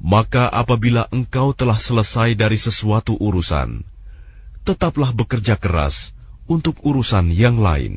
Maka apabila engkau telah selesai dari sesuatu urusan, tetaplah bekerja keras untuk urusan yang lain.